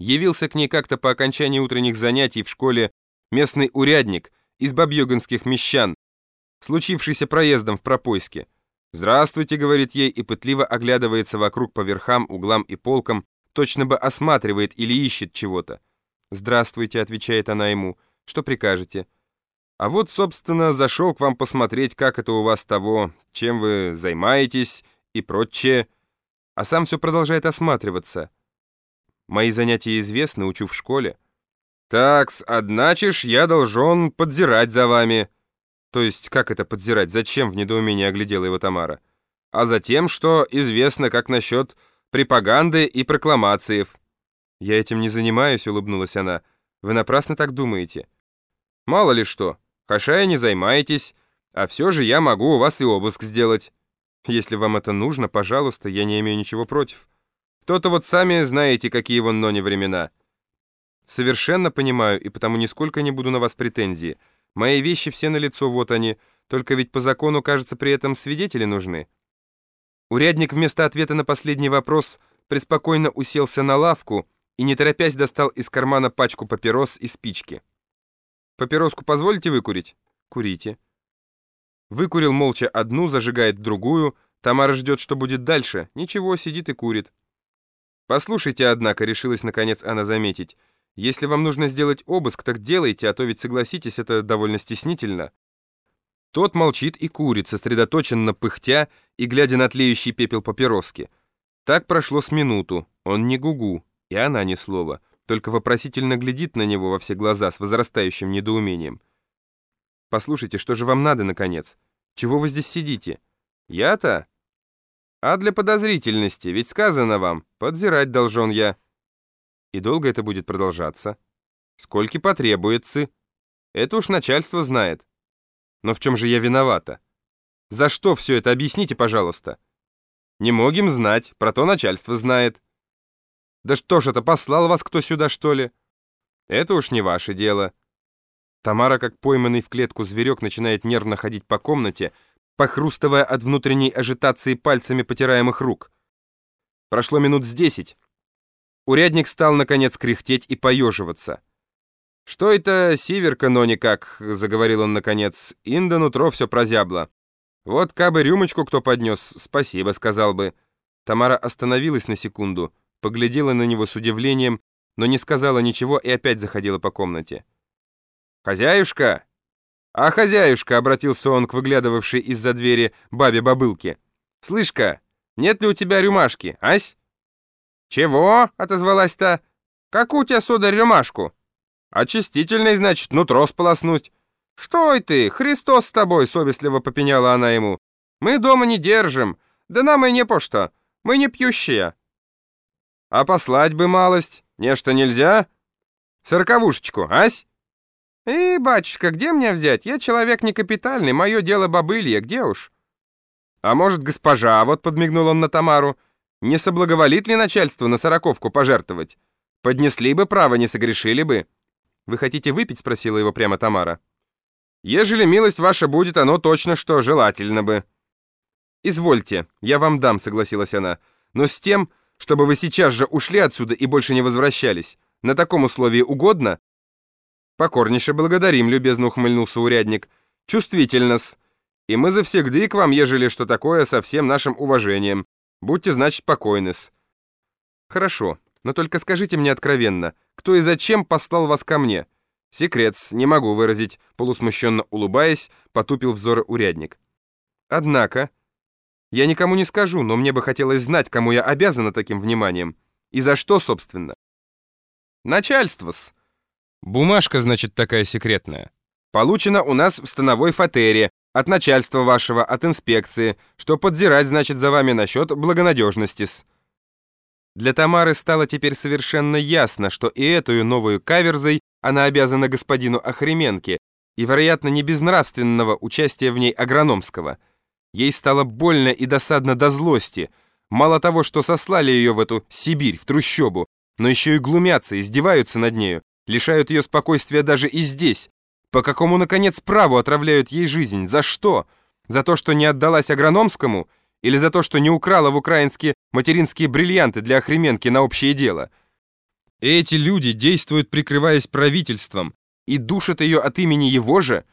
Явился к ней как-то по окончании утренних занятий в школе местный урядник из бабьёганских мещан, случившийся проездом в Пропойске. «Здравствуйте», — говорит ей, и пытливо оглядывается вокруг по верхам, углам и полкам, точно бы осматривает или ищет чего-то. «Здравствуйте», — отвечает она ему, — «что прикажете?» «А вот, собственно, зашел к вам посмотреть, как это у вас того, чем вы займаетесь и прочее». А сам все продолжает осматриваться. Мои занятия известны, учу в школе. «Такс, одначе я должен подзирать за вами». То есть, как это подзирать? Зачем в недоумении оглядела его Тамара? А затем, что известно, как насчет пропаганды и прокламациев. «Я этим не занимаюсь», — улыбнулась она. «Вы напрасно так думаете». «Мало ли что. Хаша не займаетесь, а все же я могу у вас и обыск сделать. Если вам это нужно, пожалуйста, я не имею ничего против. То-то вот сами знаете, какие вон нони времена». «Совершенно понимаю, и потому нисколько не буду на вас претензии. Мои вещи все на лицо, вот они. Только ведь по закону, кажется, при этом свидетели нужны». Урядник вместо ответа на последний вопрос преспокойно уселся на лавку и, не торопясь, достал из кармана пачку папирос и спички. «Папироску позволите выкурить?» «Курите». Выкурил молча одну, зажигает другую. Тамара ждет, что будет дальше. Ничего, сидит и курит. «Послушайте, однако», — решилась наконец она заметить, «если вам нужно сделать обыск, так делайте, а то ведь, согласитесь, это довольно стеснительно». Тот молчит и курит, сосредоточенно пыхтя и глядя на тлеющий пепел папироски. Так прошло с минуту. Он не гугу, и она ни слова, только вопросительно глядит на него во все глаза с возрастающим недоумением. «Послушайте, что же вам надо, наконец? Чего вы здесь сидите?» «Я-то?» «А для подозрительности, ведь сказано вам, подзирать должен я». «И долго это будет продолжаться?» «Сколько потребуется?» «Это уж начальство знает». «Но в чем же я виновата?» «За что все это, объясните, пожалуйста». «Не могим знать, про то начальство знает». «Да что ж это, послал вас кто сюда, что ли?» «Это уж не ваше дело». Тамара, как пойманный в клетку зверек, начинает нервно ходить по комнате, похрустывая от внутренней ажитации пальцами потираемых рук. Прошло минут с десять. Урядник стал, наконец, кряхтеть и поеживаться. «Что это сиверка, но никак?» — заговорил он, наконец. «Инда нутро все прозябло. Вот кабы рюмочку кто поднес, спасибо, сказал бы». Тамара остановилась на секунду, поглядела на него с удивлением, но не сказала ничего и опять заходила по комнате. «Хозяюшка!» «А, хозяюшка!» — обратился он к выглядывавшей из-за двери бабе-бобылке. «Слышь-ка, нет ли у тебя рюмашки, ась?» «Чего?» — отозвалась та. «Какую у тебя, сударь, рюмашку?» «Очистительный, значит, нутро сполоснуть». «Что ты, Христос с тобой!» — совестливо попеняла она ему. «Мы дома не держим, да нам и не по что, мы не пьющие». «А послать бы малость, нечто нельзя?» «Сороковушечку, ась?» «И, батюшка, где мне взять? Я человек не капитальный, мое дело бобылье, где уж?» «А может, госпожа, вот подмигнул он на Тамару, не соблаговолит ли начальство на сороковку пожертвовать? Поднесли бы право, не согрешили бы». «Вы хотите выпить?» — спросила его прямо Тамара. «Ежели милость ваша будет, оно точно что желательно бы». «Извольте, я вам дам», — согласилась она, «но с тем, чтобы вы сейчас же ушли отсюда и больше не возвращались. На таком условии угодно?» «Покорнейше благодарим», — любезно ухмыльнулся урядник. «Чувствительно-с. И мы завсегды к вам, ежели что такое, со всем нашим уважением. Будьте, значит, покойны-с». «Хорошо, но только скажите мне откровенно, кто и зачем послал вас ко мне?» «Секрет, не могу выразить», — полусмущенно улыбаясь, потупил взоры урядник. «Однако, я никому не скажу, но мне бы хотелось знать, кому я обязана таким вниманием. И за что, собственно?» «Начальство-с», Бумажка, значит, такая секретная. Получена у нас в становой фатере, от начальства вашего, от инспекции, что подзирать, значит, за вами насчет благонадежности-с. Для Тамары стало теперь совершенно ясно, что и эту новую каверзой она обязана господину Охременке, и, вероятно, не безнравственного участия в ней агрономского. Ей стало больно и досадно до злости. Мало того, что сослали ее в эту Сибирь, в трущобу, но еще и глумятся, издеваются над нею, лишают ее спокойствия даже и здесь. По какому, наконец, праву отравляют ей жизнь? За что? За то, что не отдалась агрономскому? Или за то, что не украла в украинские материнские бриллианты для охременки на общее дело? Эти люди действуют, прикрываясь правительством, и душат ее от имени его же,